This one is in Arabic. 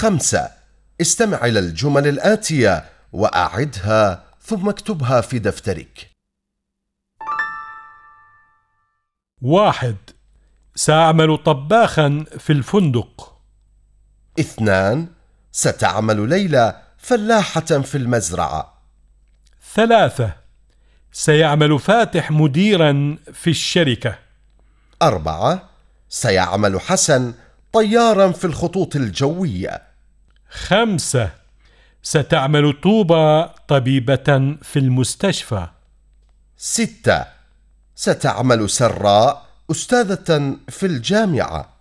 خمسة. استمع إلى الجمل الآتية وأعدها ثم اكتبها في دفترك. واحد. سأعمل طباخا في الفندق. اثنان. ستعمل ليلى فلاحة في المزرعة. ثلاثة. سيعمل فاتح مديرا في الشركة. أربعة. سيعمل حسن طيارا في الخطوط الجوية. خمسة. ستعمل طوبى طبيبة في المستشفى. ستة. ستعمل سراء أستاذة في الجامعة.